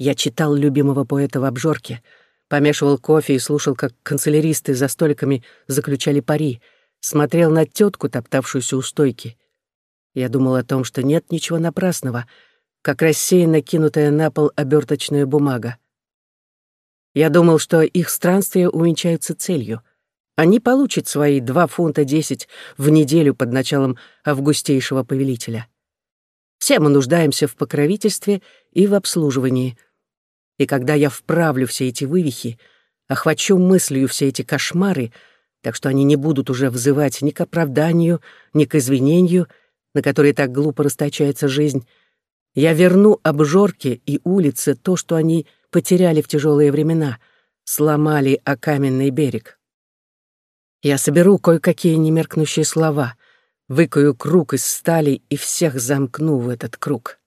Я читал любимого поэта в обжорке, помешивал кофе и слушал, как канцеляристы за столиками заключали пари, смотрел на тетку, топтавшуюся у стойки. Я думал о том, что нет ничего напрасного, как рассеянно кинутая на пол оберточная бумага. Я думал, что их странствия увенчаются целью. Они получат свои два фунта десять в неделю под началом августейшего повелителя. Все мы нуждаемся в покровительстве и в обслуживании. И когда я вправлю все эти вывихи, охвачу мыслью все эти кошмары, так что они не будут уже взывать ни к оправданию, ни к извинению, на которые так глупо расточается жизнь, я верну обжорке и улице то, что они потеряли в тяжелые времена, сломали о каменный берег. Я соберу кое-какие немеркнущие слова, выкую круг из стали и всех замкну в этот круг.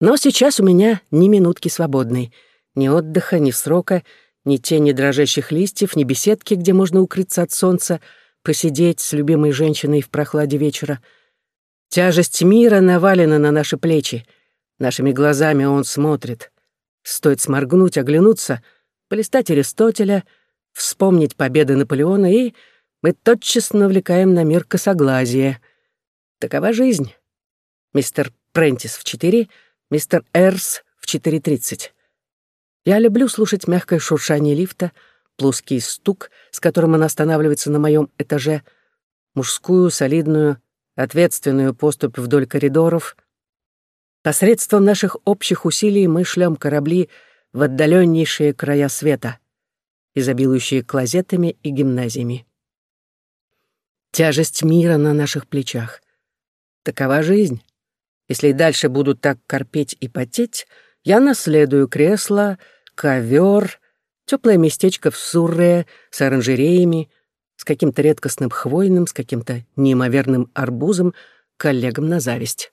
Но сейчас у меня ни минутки свободной, ни отдыха, ни срока, ни тени дрожащих листьев, ни беседки, где можно укрыться от солнца, посидеть с любимой женщиной в прохладе вечера. Тяжесть мира навалена на наши плечи. Нашими глазами он смотрит. Стоит сморгнуть, оглянуться, полистать Аристотеля, вспомнить победы Наполеона, и мы тотчас навлекаем на мир косоглазие. Такова жизнь. Мистер Прентис в четыре, мистер Эрс в четыре тридцать. Я люблю слушать мягкое шуршание лифта, плоский стук, с которым он останавливается на моем этаже, мужскую, солидную, ответственную поступь вдоль коридоров — Посредством наших общих усилий мы шлем корабли в отдаленнейшие края света, изобилующие клозетами и гимназиями. Тяжесть мира на наших плечах. Такова жизнь. Если и дальше буду так корпеть и потеть, я наследую кресло, ковер, теплое местечко в Сурре с оранжереями, с каким-то редкостным хвойным, с каким-то неимоверным арбузом, коллегам на зависть.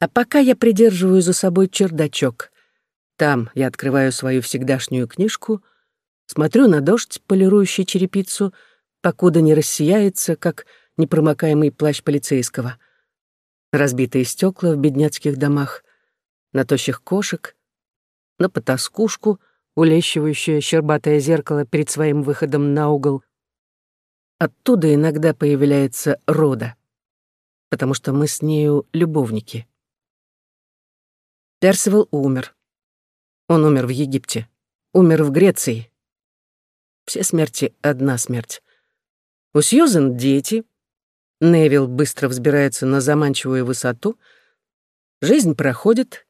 А пока я придерживаю за собой чердачок. Там я открываю свою всегдашнюю книжку, смотрю на дождь, полирующий черепицу, покуда не рассияется, как непромокаемый плащ полицейского. Разбитые стекла в бедняцких домах, на тощих кошек, на потаскушку, улещивающее щербатое зеркало перед своим выходом на угол. Оттуда иногда появляется рода, потому что мы с нею любовники. Персивал умер. Он умер в Египте. Умер в Греции. Все смерти — одна смерть. У Сьюзен дети. Невил быстро взбирается на заманчивую высоту. Жизнь проходит.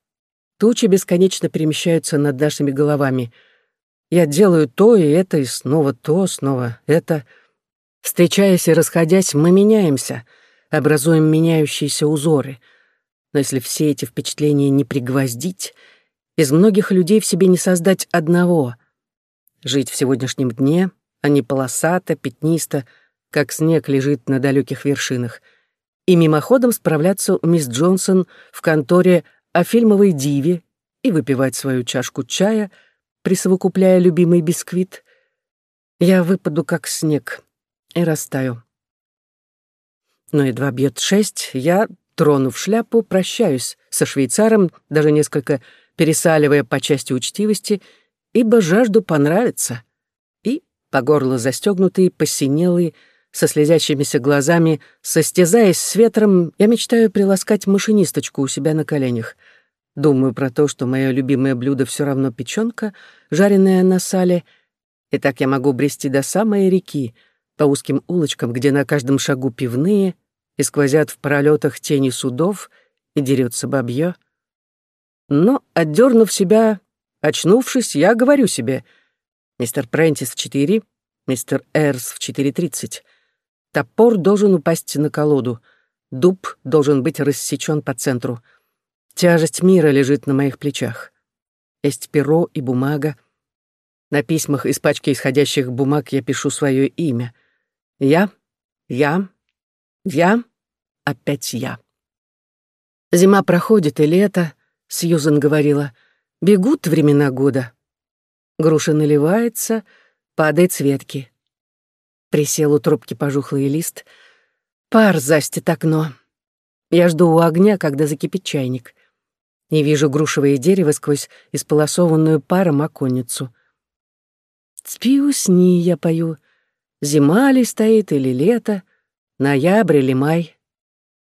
Тучи бесконечно перемещаются над нашими головами. Я делаю то и это, и снова то, снова это. Встречаясь и расходясь, мы меняемся, образуем меняющиеся узоры — но если все эти впечатления не пригвоздить, из многих людей в себе не создать одного. Жить в сегодняшнем дне, а не полосато, пятнисто, как снег лежит на далеких вершинах. И мимоходом справляться у мисс Джонсон в конторе о фильмовой диве и выпивать свою чашку чая, присовокупляя любимый бисквит. Я выпаду, как снег, и растаю. Но едва бьет шесть, я Тронув шляпу, прощаюсь со швейцаром, даже несколько пересаливая по части учтивости, ибо жажду понравиться. И, по горло застегнутый, посинелый, со слезящимися глазами, состязаясь с ветром, я мечтаю приласкать машинисточку у себя на коленях. Думаю про то, что мое любимое блюдо все равно печенка, жареная на сале, и так я могу брести до самой реки, по узким улочкам, где на каждом шагу пивные, и сквозят в пролетах тени судов, и дерется бабье. Но, отдернув себя, очнувшись, я говорю себе, мистер Прентис в четыре, мистер Эрс в четыре тридцать. Топор должен упасть на колоду, дуб должен быть рассечен по центру. Тяжесть мира лежит на моих плечах. Есть перо и бумага. На письмах из пачки исходящих бумаг я пишу свое имя. Я, я, я, опять я. Зима проходит, и лето, Сьюзен говорила, бегут времена года. Груша наливается, падает с ветки. Присел у трубки пожухлый лист. Пар застит окно. Я жду у огня, когда закипит чайник. и вижу грушевое дерево сквозь исполосованную паром оконницу. Спи, усни, я пою. Зима ли стоит или лето, ноябрь или май.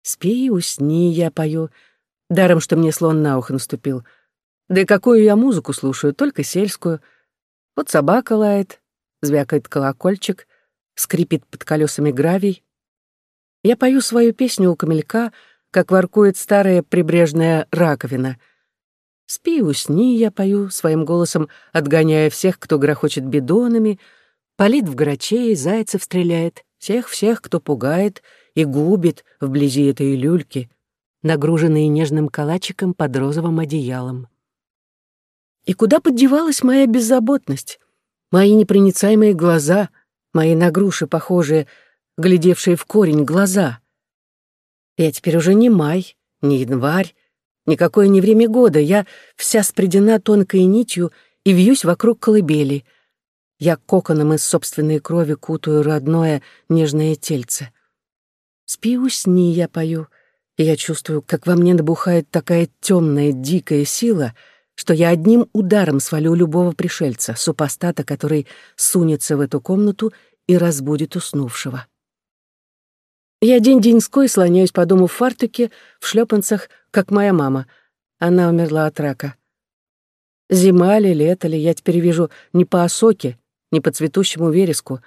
Спи, усни, я пою. Даром, что мне слон на ухо наступил. Да и какую я музыку слушаю, только сельскую. Вот собака лает, звякает колокольчик, скрипит под колесами гравий. Я пою свою песню у камелька, как воркует старая прибрежная раковина. Спи, усни, я пою, своим голосом отгоняя всех, кто грохочет бидонами, палит в грачей, зайцев стреляет, всех-всех, кто пугает и губит вблизи этой люльки, нагруженные нежным калачиком под розовым одеялом. И куда поддевалась моя беззаботность, мои непроницаемые глаза, мои на груши похожие, глядевшие в корень глаза? Я теперь уже не май, не январь, никакое не время года, я вся спредена тонкой нитью и вьюсь вокруг колыбели. Я коконом из собственной крови кутаю родное нежное тельце. Спи, усни, я пою, и я чувствую, как во мне набухает такая темная, дикая сила — что я одним ударом свалю любого пришельца, супостата, который сунется в эту комнату и разбудит уснувшего. Я день-деньской слоняюсь по дому в фартуке, в шлепанцах, как моя мама. Она умерла от рака. Зима ли, лето ли, я теперь вижу не по осоке, не по цветущему вереску,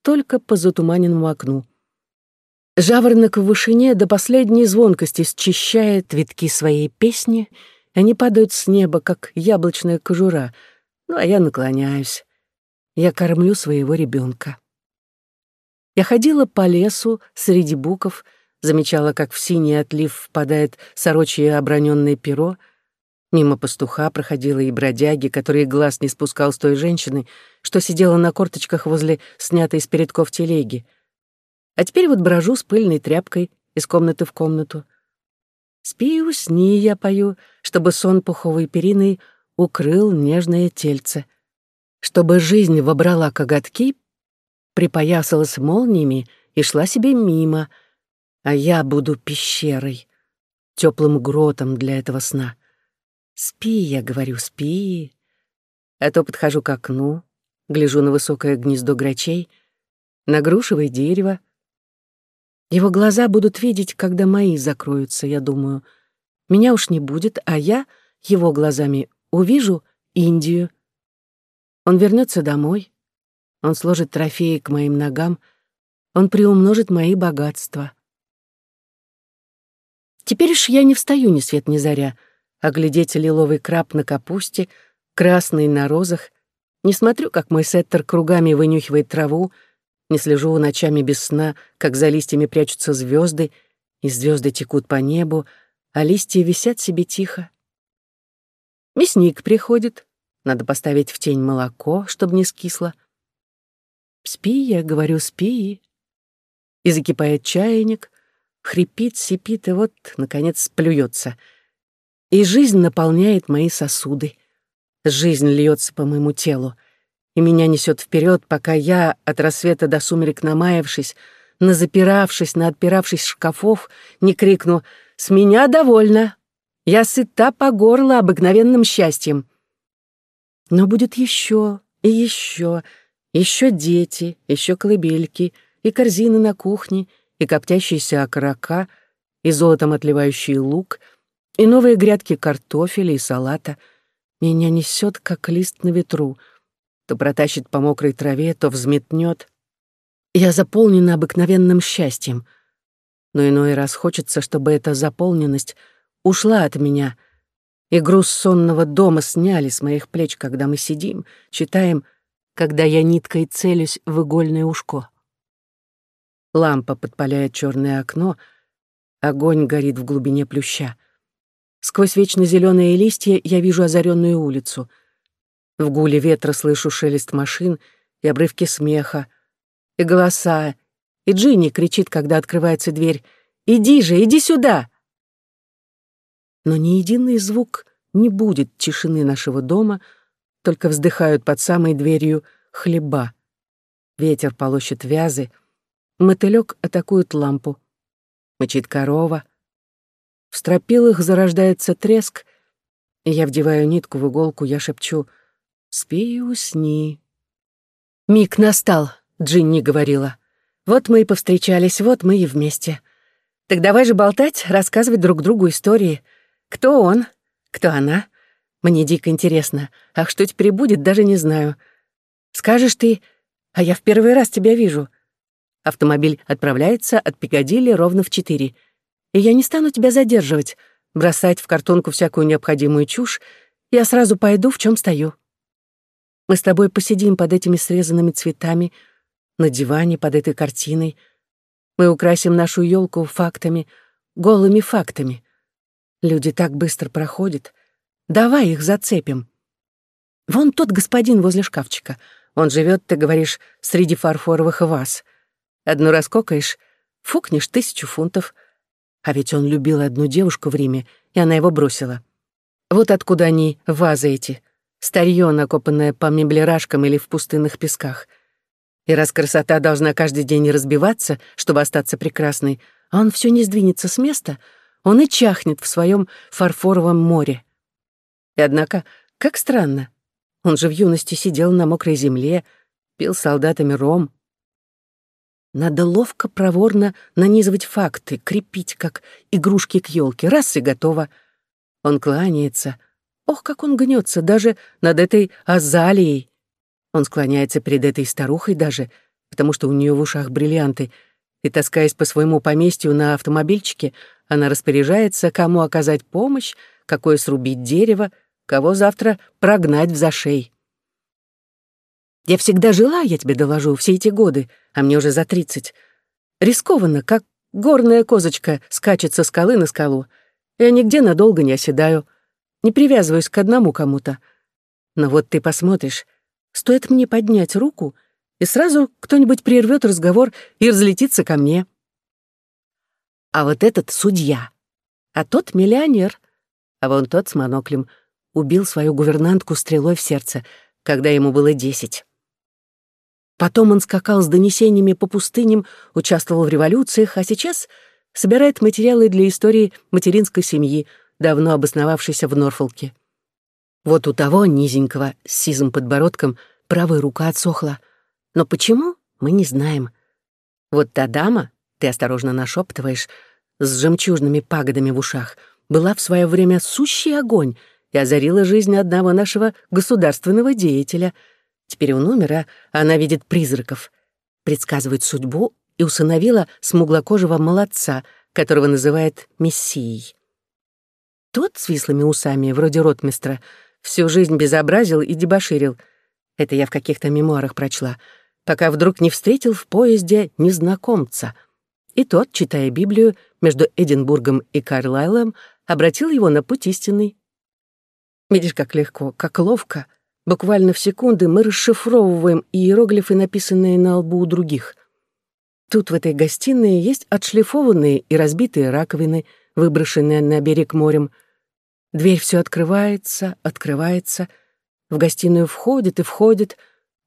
только по затуманенному окну. Жаворонок в вышине до последней звонкости счищает витки своей песни — они падают с неба, как яблочная кожура. Ну, а я наклоняюсь. Я кормлю своего ребенка. Я ходила по лесу среди буков, замечала, как в синий отлив впадает сорочье оброненное перо. Мимо пастуха проходила и бродяги, который глаз не спускал с той женщины, что сидела на корточках возле снятой с передков телеги. А теперь вот брожу с пыльной тряпкой из комнаты в комнату. Спи и усни, я пою, чтобы сон пуховой периной укрыл нежное тельце. Чтобы жизнь вобрала коготки, припоясалась молниями и шла себе мимо, а я буду пещерой, теплым гротом для этого сна. Спи, я говорю, спи. А то подхожу к окну, гляжу на высокое гнездо грачей, на грушевое дерево, его глаза будут видеть, когда мои закроются, я думаю. Меня уж не будет, а я его глазами увижу Индию. Он вернется домой, он сложит трофеи к моим ногам, он приумножит мои богатства. Теперь уж я не встаю ни свет ни заря, а глядеть лиловый краб на капусте, красный на розах, не смотрю, как мой сеттер кругами вынюхивает траву, не слежу ночами без сна, как за листьями прячутся звезды, и звезды текут по небу, а листья висят себе тихо. Мясник приходит, надо поставить в тень молоко, чтобы не скисло. Спи, я говорю, спи. И закипает чайник, хрипит, сипит, и вот, наконец, плюется. И жизнь наполняет мои сосуды. Жизнь льется по моему телу и меня несет вперед, пока я, от рассвета до сумерек намаявшись, назапиравшись, наотпиравшись шкафов, не крикну «С меня довольно! Я сыта по горло обыкновенным счастьем!» Но будет еще и еще, еще дети, еще колыбельки, и корзины на кухне, и коптящиеся окорока, и золотом отливающий лук, и новые грядки картофеля и салата. Меня несет, как лист на ветру — то протащит по мокрой траве, то взметнет. Я заполнена обыкновенным счастьем. Но иной раз хочется, чтобы эта заполненность ушла от меня, и груз сонного дома сняли с моих плеч, когда мы сидим, читаем, когда я ниткой целюсь в игольное ушко. Лампа подпаляет черное окно, огонь горит в глубине плюща. Сквозь вечно зеленые листья я вижу озаренную улицу — в гуле ветра слышу шелест машин и обрывки смеха, и голоса, и Джинни кричит, когда открывается дверь «Иди же, иди сюда!» Но ни единый звук не будет тишины нашего дома, только вздыхают под самой дверью хлеба. Ветер полощет вязы, мотылёк атакует лампу. Мычит корова. В стропилах зарождается треск, Я вдеваю нитку в иголку, я шепчу «Спи и усни». «Миг настал», — Джинни говорила. «Вот мы и повстречались, вот мы и вместе. Так давай же болтать, рассказывать друг другу истории. Кто он? Кто она? Мне дико интересно. Ах, что теперь будет, даже не знаю. Скажешь ты, а я в первый раз тебя вижу. Автомобиль отправляется от Пикадилли ровно в четыре. И я не стану тебя задерживать, бросать в картонку всякую необходимую чушь. Я сразу пойду, в чем стою. Мы с тобой посидим под этими срезанными цветами, на диване под этой картиной. Мы украсим нашу елку фактами, голыми фактами. Люди так быстро проходят. Давай их зацепим. Вон тот господин возле шкафчика. Он живет, ты говоришь, среди фарфоровых ваз. Одну раскокаешь, фукнешь тысячу фунтов. А ведь он любил одну девушку в Риме, и она его бросила. Вот откуда они, вазы эти. Старье, накопанное по меблерашкам или в пустынных песках. И раз красота должна каждый день разбиваться, чтобы остаться прекрасной, а он все не сдвинется с места, он и чахнет в своем фарфоровом море. И однако, как странно, он же в юности сидел на мокрой земле, пил солдатами ром. Надо ловко, проворно нанизывать факты, крепить, как игрушки к елке. Раз и готово. Он кланяется. Ох, как он гнется даже над этой азалией. Он склоняется перед этой старухой даже, потому что у нее в ушах бриллианты, и, таскаясь по своему поместью на автомобильчике, она распоряжается, кому оказать помощь, какое срубить дерево, кого завтра прогнать в зашей. Я всегда жила, я тебе доложу, все эти годы, а мне уже за тридцать. Рискованно, как горная козочка скачет со скалы на скалу. Я нигде надолго не оседаю, не привязываюсь к одному кому-то. Но вот ты посмотришь, стоит мне поднять руку, и сразу кто-нибудь прервет разговор и разлетится ко мне. А вот этот судья, а тот миллионер, а вон тот с моноклем — убил свою гувернантку стрелой в сердце, когда ему было десять. Потом он скакал с донесениями по пустыням, участвовал в революциях, а сейчас собирает материалы для истории материнской семьи, давно обосновавшейся в Норфолке. Вот у того низенького с сизым подбородком правая рука отсохла. Но почему, мы не знаем. Вот та дама, ты осторожно нашептываешь, с жемчужными пагодами в ушах, была в свое время сущий огонь — и озарила жизнь одного нашего государственного деятеля. Теперь он умер, а она видит призраков, предсказывает судьбу и усыновила смуглокожего молодца, которого называет Мессией. Тот с вислыми усами, вроде ротмистра, всю жизнь безобразил и дебоширил. Это я в каких-то мемуарах прочла, пока вдруг не встретил в поезде незнакомца. И тот, читая Библию между Эдинбургом и Карлайлом, обратил его на путь истинный. Видишь, как легко, как ловко. Буквально в секунды мы расшифровываем иероглифы, написанные на лбу у других. Тут в этой гостиной есть отшлифованные и разбитые раковины, выброшенные на берег морем. Дверь все открывается, открывается. В гостиную входит и входит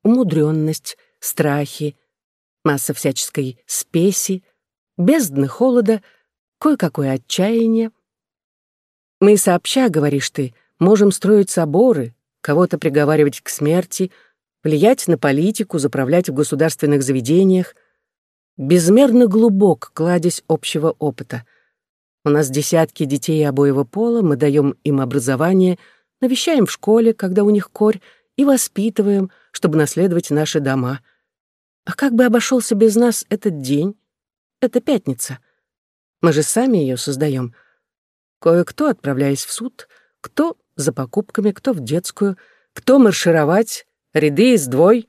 умудренность, страхи, масса всяческой спеси, бездны холода, кое-какое отчаяние. Мы сообща, говоришь ты, Можем строить соборы, кого-то приговаривать к смерти, влиять на политику, заправлять в государственных заведениях. Безмерно глубок кладезь общего опыта. У нас десятки детей обоего пола, мы даем им образование, навещаем в школе, когда у них корь, и воспитываем, чтобы наследовать наши дома. А как бы обошелся без нас этот день? Это пятница. Мы же сами ее создаем. Кое-кто, отправляясь в суд, кто за покупками, кто в детскую, кто маршировать, ряды из двой.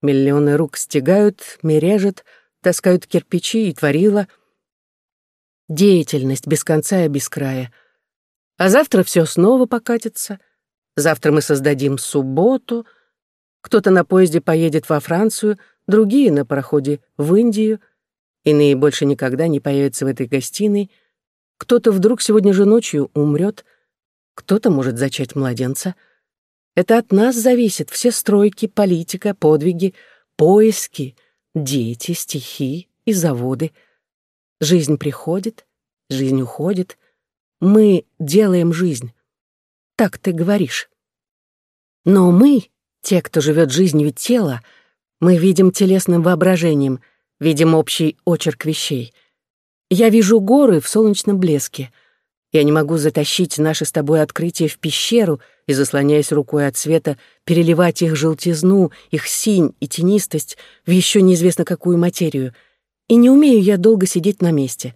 Миллионы рук стягают, мережат, таскают кирпичи и творила. Деятельность без конца и без края. А завтра все снова покатится. Завтра мы создадим субботу. Кто-то на поезде поедет во Францию, другие на пароходе в Индию. Иные больше никогда не появятся в этой гостиной. Кто-то вдруг сегодня же ночью умрет — кто-то может зачать младенца. Это от нас зависит все стройки, политика, подвиги, поиски, дети, стихи и заводы. Жизнь приходит, жизнь уходит. Мы делаем жизнь. Так ты говоришь. Но мы, те, кто живет жизнью тела, мы видим телесным воображением, видим общий очерк вещей. Я вижу горы в солнечном блеске. Я не могу затащить наше с тобой открытие в пещеру и, заслоняясь рукой от света, переливать их желтизну, их синь и тенистость в еще неизвестно какую материю. И не умею я долго сидеть на месте.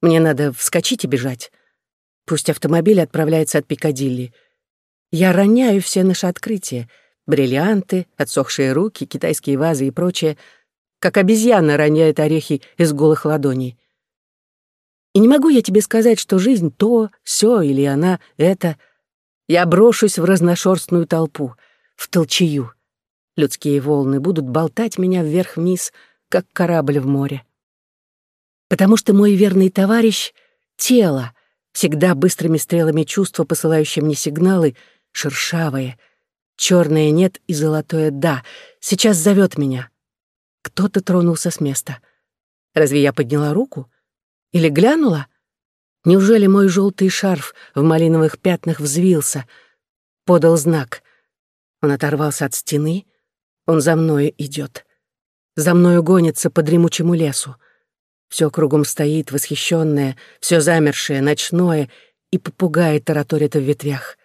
Мне надо вскочить и бежать. Пусть автомобиль отправляется от Пикадилли. Я роняю все наши открытия. Бриллианты, отсохшие руки, китайские вазы и прочее, как обезьяна роняет орехи из голых ладоней. И не могу я тебе сказать, что жизнь то, все или она это. Я брошусь в разношерстную толпу, в толчею. Людские волны будут болтать меня вверх-вниз, как корабль в море. Потому что мой верный товарищ — тело, всегда быстрыми стрелами чувства, посылающие мне сигналы, шершавое, черное нет и золотое да, сейчас зовет меня. Кто-то тронулся с места. Разве я подняла руку? Или глянула? Неужели мой желтый шарф в малиновых пятнах взвился? Подал знак. Он оторвался от стены. Он за мною идет. За мною гонится по дремучему лесу. Все кругом стоит, восхищенное, все замершее, ночное, и попугаи тараторят в ветвях.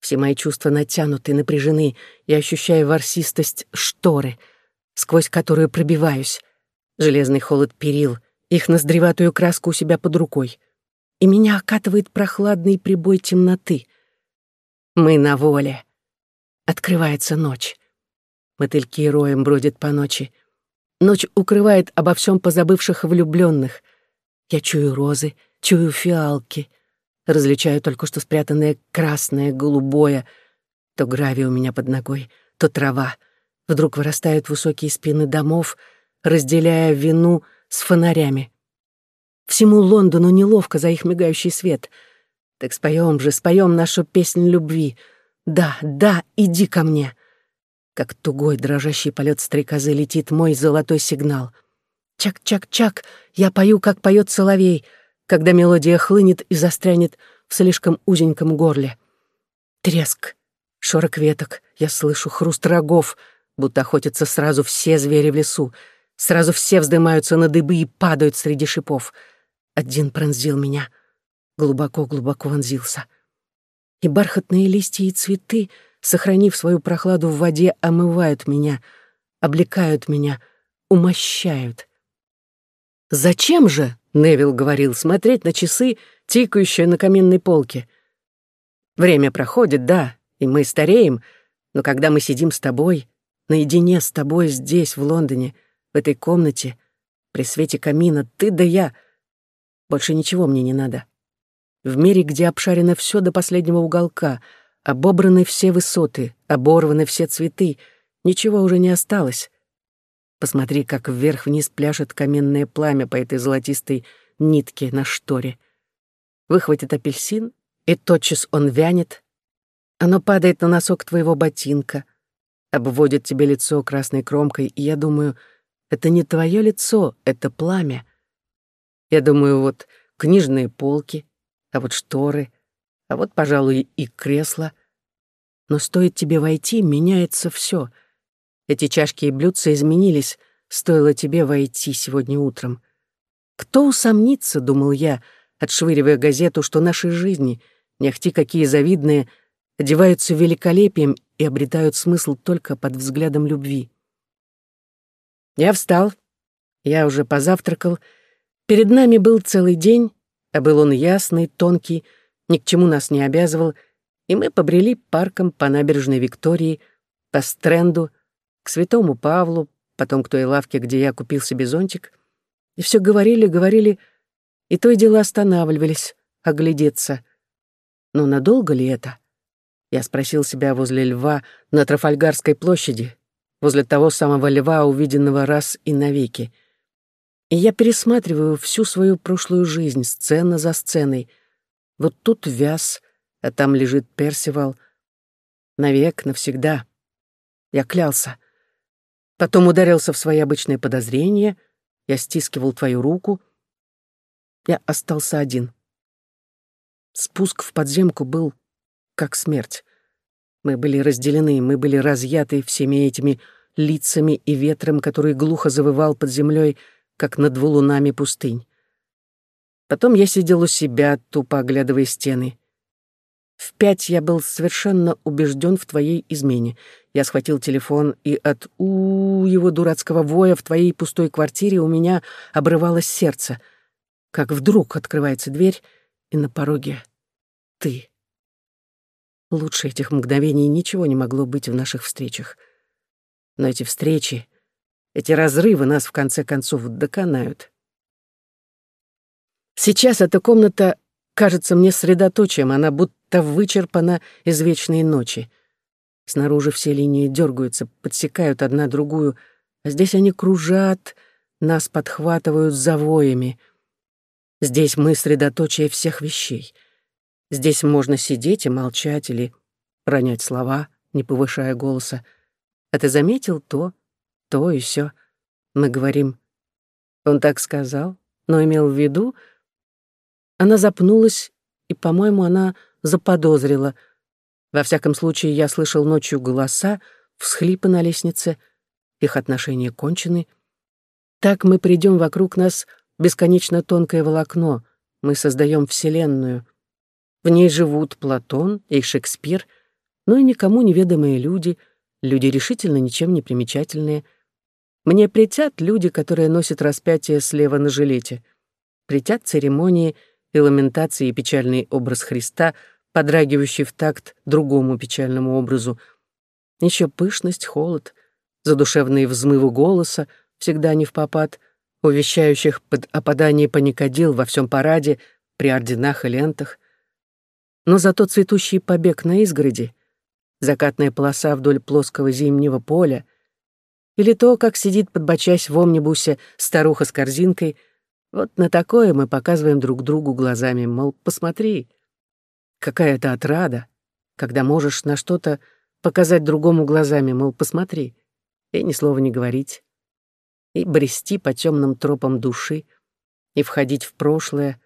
Все мои чувства натянуты, напряжены, я ощущаю ворсистость шторы, сквозь которую пробиваюсь. Железный холод перил, их ноздреватую краску у себя под рукой. И меня окатывает прохладный прибой темноты. Мы на воле. Открывается ночь. Мотыльки роем бродят по ночи. Ночь укрывает обо всем позабывших влюбленных. Я чую розы, чую фиалки. Различаю только что спрятанное красное, голубое. То гравий у меня под ногой, то трава. Вдруг вырастают высокие спины домов, разделяя вину с фонарями. Всему Лондону неловко за их мигающий свет. Так споем же, споем нашу песнь любви. Да, да, иди ко мне. Как тугой дрожащий полет стрекозы летит мой золотой сигнал. Чак-чак-чак, я пою, как поет соловей, когда мелодия хлынет и застрянет в слишком узеньком горле. Треск, шорок веток, я слышу хруст рогов, будто охотятся сразу все звери в лесу, сразу все вздымаются на дыбы и падают среди шипов. Один пронзил меня, глубоко-глубоко вонзился. И бархатные листья и цветы — сохранив свою прохладу в воде, омывают меня, облекают меня, умощают. «Зачем же?» — Невил говорил, — «смотреть на часы, тикающие на каменной полке. Время проходит, да, и мы стареем, но когда мы сидим с тобой, наедине с тобой здесь, в Лондоне, в этой комнате, при свете камина, ты да я, больше ничего мне не надо. В мире, где обшарено все до последнего уголка — Обобраны все высоты, оборваны все цветы, ничего уже не осталось. Посмотри, как вверх-вниз пляшет каменное пламя по этой золотистой нитке на шторе. Выхватит апельсин, и тотчас он вянет. Оно падает на носок твоего ботинка, обводит тебе лицо красной кромкой, и я думаю, это не твое лицо, это пламя. Я думаю, вот книжные полки, а вот шторы, а вот, пожалуй, и кресло. Но стоит тебе войти, меняется все. Эти чашки и блюдца изменились, стоило тебе войти сегодня утром. Кто усомнится, думал я, отшвыривая газету, что наши жизни, не ахти какие завидные, одеваются великолепием и обретают смысл только под взглядом любви. Я встал, я уже позавтракал, перед нами был целый день, а был он ясный, тонкий, ни к чему нас не обязывал, и мы побрели парком по набережной Виктории, по Стренду, к Святому Павлу, потом к той лавке, где я купил себе зонтик, и все говорили, говорили, и то и дело останавливались, оглядеться. Но надолго ли это? Я спросил себя возле льва на Трафальгарской площади, возле того самого льва, увиденного раз и навеки. И я пересматриваю всю свою прошлую жизнь, сцена за сценой — вот тут вяз, а там лежит Персивал. Навек, навсегда. Я клялся. Потом ударился в свои обычные подозрения. Я стискивал твою руку. Я остался один. Спуск в подземку был как смерть. Мы были разделены, мы были разъяты всеми этими лицами и ветром, который глухо завывал под землей, как над валунами пустынь. Потом я сидел у себя, тупо оглядывая стены. В пять я был совершенно убежден в твоей измене. Я схватил телефон, и от у, -у его дурацкого воя в твоей пустой квартире у меня обрывалось сердце. Как вдруг открывается дверь, и на пороге ты. Лучше этих мгновений ничего не могло быть в наших встречах. Но эти встречи, эти разрывы нас в конце концов доконают. Сейчас эта комната кажется мне средоточием, она будто вычерпана из вечной ночи. Снаружи все линии дергаются, подсекают одна другую, а здесь они кружат, нас подхватывают завоями. Здесь мы средоточие всех вещей. Здесь можно сидеть и молчать или ронять слова, не повышая голоса. А ты заметил то, то и все. Мы говорим, он так сказал, но имел в виду, она запнулась, и, по-моему, она заподозрила. Во всяком случае, я слышал ночью голоса, всхлипы на лестнице, их отношения кончены. Так мы придем вокруг нас бесконечно тонкое волокно, мы создаем Вселенную. В ней живут Платон и Шекспир, но и никому неведомые люди, люди решительно ничем не примечательные. Мне притят люди, которые носят распятие слева на жилете. Притят церемонии — и ламентации и печальный образ Христа, подрагивающий в такт другому печальному образу. Еще пышность, холод, задушевные взмывы голоса, всегда не в попад, увещающих под опадание паникодил во всем параде, при орденах и лентах. Но зато цветущий побег на изгороди, закатная полоса вдоль плоского зимнего поля, или то, как сидит, подбочась в омнибусе старуха с корзинкой — вот на такое мы показываем друг другу глазами, мол, посмотри, какая это отрада, когда можешь на что-то показать другому глазами, мол, посмотри, и ни слова не говорить, и брести по темным тропам души, и входить в прошлое,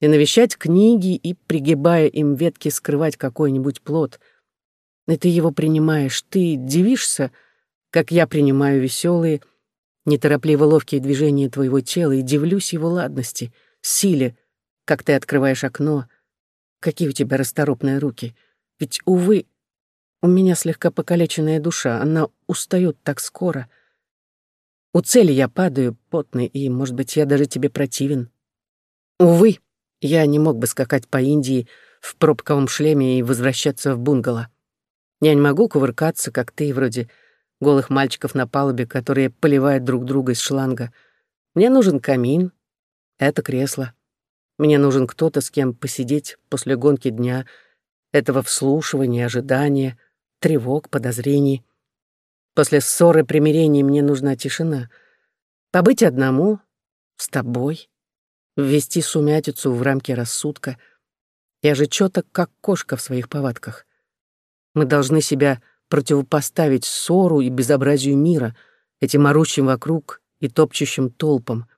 и навещать книги, и, пригибая им ветки, скрывать какой-нибудь плод. И ты его принимаешь, ты дивишься, как я принимаю веселые, неторопливо ловкие движения твоего тела и дивлюсь его ладности, силе, как ты открываешь окно. Какие у тебя расторопные руки. Ведь, увы, у меня слегка покалеченная душа, она устает так скоро. У цели я падаю, потный, и, может быть, я даже тебе противен. Увы, я не мог бы скакать по Индии в пробковом шлеме и возвращаться в бунгало. Я не могу кувыркаться, как ты, вроде голых мальчиков на палубе, которые поливают друг друга из шланга. Мне нужен камин, это кресло. Мне нужен кто-то, с кем посидеть после гонки дня, этого вслушивания, ожидания, тревог, подозрений. После ссоры, примирения мне нужна тишина. Побыть одному, с тобой, ввести сумятицу в рамки рассудка. Я же чёток, как кошка в своих повадках. Мы должны себя противопоставить ссору и безобразию мира, этим орущим вокруг и топчущим толпам.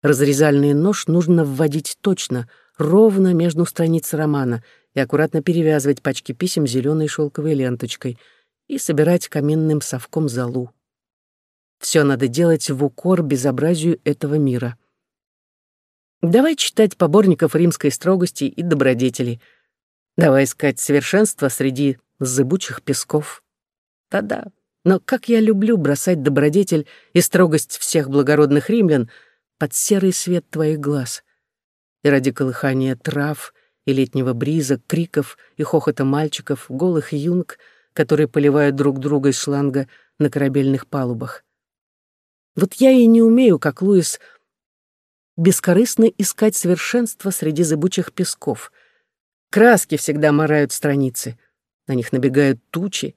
Разрезальный нож нужно вводить точно, ровно между страниц романа и аккуратно перевязывать пачки писем зеленой шелковой ленточкой и собирать каменным совком залу. Все надо делать в укор безобразию этого мира. Давай читать поборников римской строгости и добродетели. Давай искать совершенство среди зыбучих песков. Да-да, но как я люблю бросать добродетель и строгость всех благородных римлян под серый свет твоих глаз. И ради колыхания трав и летнего бриза, криков и хохота мальчиков, голых юнг, которые поливают друг друга из шланга на корабельных палубах. Вот я и не умею, как Луис, бескорыстно искать совершенство среди зыбучих песков. Краски всегда морают страницы — на них набегают тучи.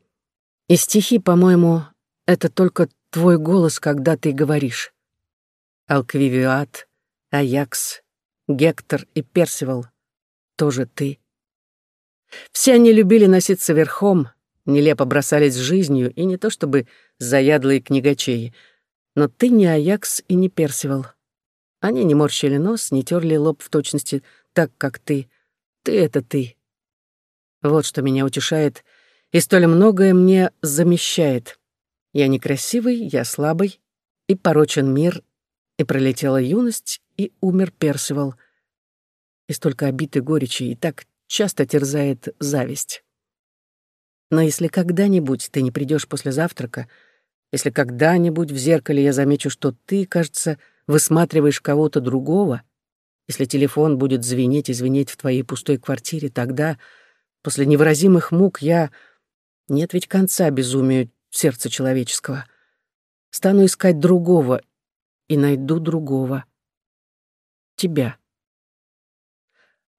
И стихи, по-моему, это только твой голос, когда ты говоришь. Алквивиат, Аякс, Гектор и Персивал — тоже ты. Все они любили носиться верхом, нелепо бросались жизнью, и не то чтобы заядлые книгачеи, но ты не Аякс и не Персивал. Они не морщили нос, не терли лоб в точности так, как ты. Ты — это ты. Вот что меня утешает, и столь многое мне замещает. Я некрасивый, я слабый, и порочен мир, и пролетела юность, и умер Персивал. И столько обид и горечи, и так часто терзает зависть. Но если когда-нибудь ты не придешь после завтрака, если когда-нибудь в зеркале я замечу, что ты, кажется, высматриваешь кого-то другого, если телефон будет звенеть и звенеть в твоей пустой квартире, тогда, после невыразимых мук, я... Нет ведь конца безумию сердца человеческого. Стану искать другого и найду другого. Тебя.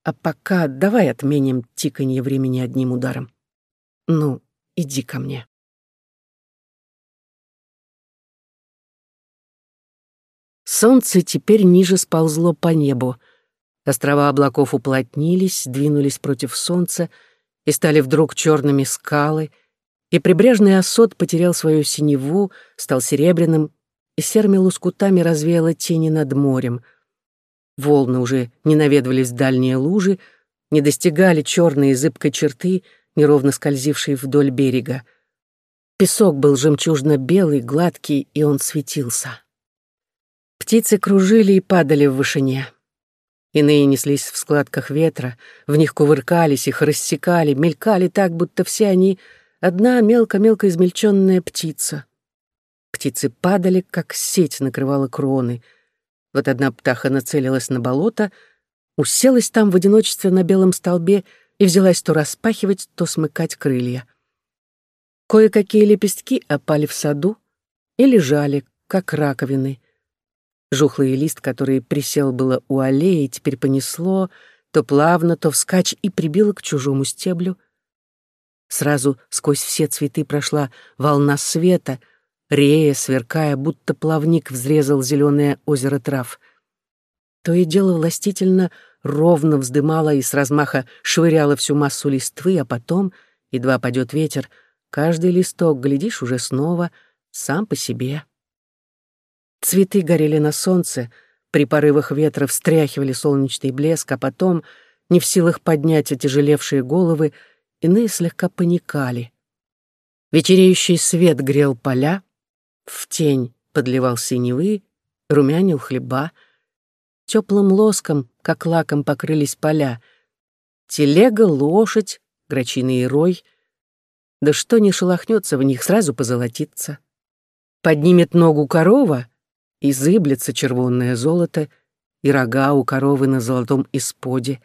А пока давай отменим тиканье времени одним ударом. Ну, иди ко мне. Солнце теперь ниже сползло по небу. Острова облаков уплотнились, двинулись против солнца и стали вдруг черными скалы, и прибрежный осот потерял свою синеву, стал серебряным, и серыми лоскутами развеяло тени над морем. Волны уже не наведывались в дальние лужи, не достигали черной зыбкой черты, неровно скользившей вдоль берега. Песок был жемчужно-белый, гладкий, и он светился. Птицы кружили и падали в вышине. Иные неслись в складках ветра, в них кувыркались, их рассекали, мелькали так, будто все они — одна мелко-мелко измельченная птица. Птицы падали, как сеть накрывала кроны. Вот одна птаха нацелилась на болото, уселась там в одиночестве на белом столбе и взялась то распахивать, то смыкать крылья. Кое-какие лепестки опали в саду и лежали, как раковины. Жухлый лист, который присел было у аллеи, теперь понесло, то плавно, то вскачь и прибило к чужому стеблю. Сразу сквозь все цветы прошла волна света, рея, сверкая, будто плавник взрезал зеленое озеро трав. То и дело властительно ровно вздымала и с размаха швыряла всю массу листвы, а потом, едва падет ветер, каждый листок, глядишь, уже снова сам по себе. Цветы горели на солнце, при порывах ветра встряхивали солнечный блеск, а потом, не в силах поднять отяжелевшие головы, иные слегка паникали. Вечереющий свет грел поля, в тень подливал синевы, румянил хлеба, теплым лоском, как лаком, покрылись поля. Телега, лошадь, грачиный рой. Да что не шелохнется в них, сразу позолотится. Поднимет ногу корова, и зыблется червонное золото, и рога у коровы на золотом исподе.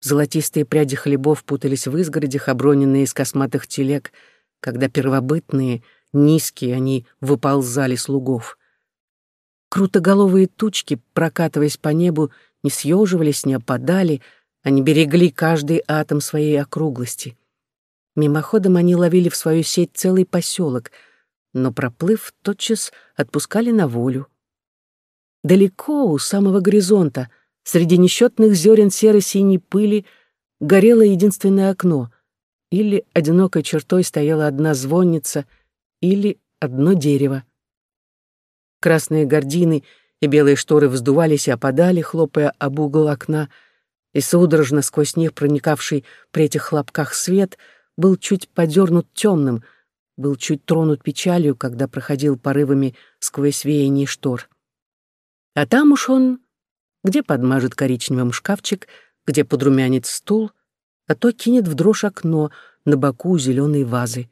Золотистые пряди хлебов путались в изгородях, оброненные из косматых телег, когда первобытные, низкие, они выползали слугов. Крутоголовые тучки, прокатываясь по небу, не съеживались, не опадали, они берегли каждый атом своей округлости. Мимоходом они ловили в свою сеть целый поселок — но, проплыв, тотчас отпускали на волю. Далеко у самого горизонта, среди несчетных зерен серо-синей пыли, горело единственное окно. Или одинокой чертой стояла одна звонница, или одно дерево. Красные гардины и белые шторы вздувались и опадали, хлопая об угол окна, и судорожно сквозь них проникавший при этих хлопках свет был чуть подернут темным — был чуть тронут печалью, когда проходил порывами сквозь веяние штор. А там уж он, где подмажет коричневым шкафчик, где подрумянит стул, а то кинет в дрожь окно на боку зеленой вазы.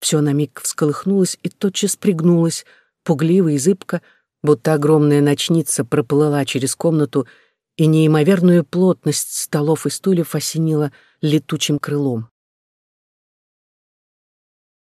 Все на миг всколыхнулось и тотчас пригнулось, пугливо и зыбко, будто огромная ночница проплыла через комнату и неимоверную плотность столов и стульев осенила летучим крылом.